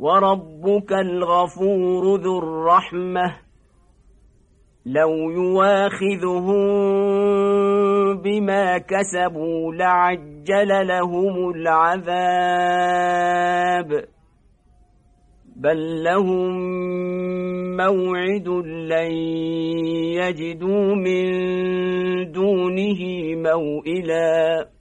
وربك الغفور ذو الرحمة. لو يواخذهم بما كسبوا لعجل لهم العذاب. بل لهم موعد لن يجدوا من دونه موئلاً.